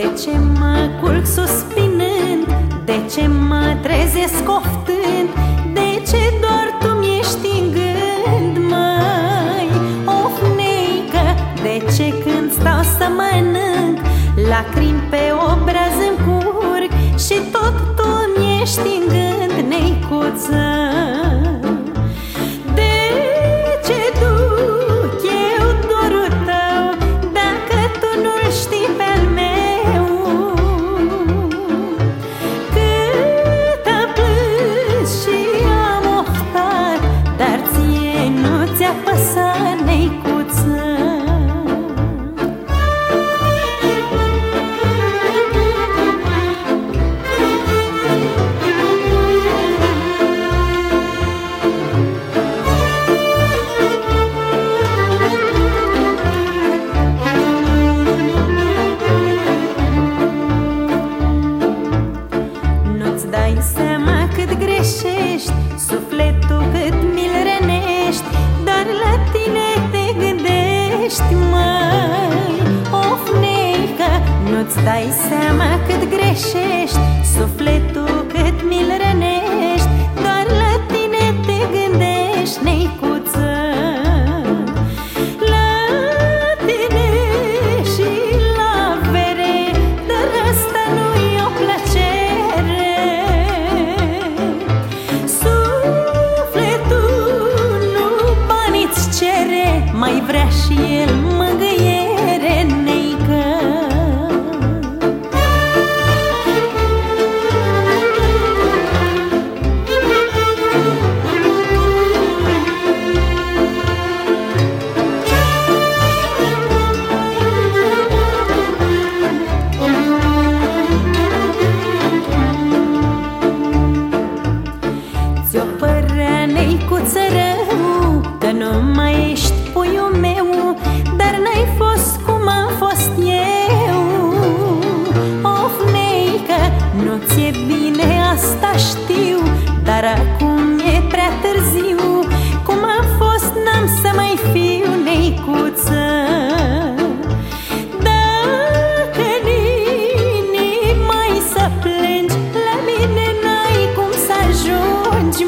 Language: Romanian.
ce mă culc suspinând? De ce mă trezesc oftând? De ce doar tu mi-ești în gând, măi? Of, neică, de ce când stau să mănânc Lacrimi pe obraz 一股子 Nu-ți dai seama cât greșești Sufletul cât mi-l rănești Doar la tine te gândești, neicuță. La tine și la vere Dar asta nu-i o plăcere. Sufletul nu bani-ți cere Mai vrea și el mângâiere să rău Că nu mai ești puiul meu Dar n-ai fost cum am fost eu. Of, neică, nu-ți bine, asta știu Dar acum e prea târziu. Cum am fost, n-am să mai fiu neicuță. Dacă mai să plângi La mine n-ai cum să ajungi,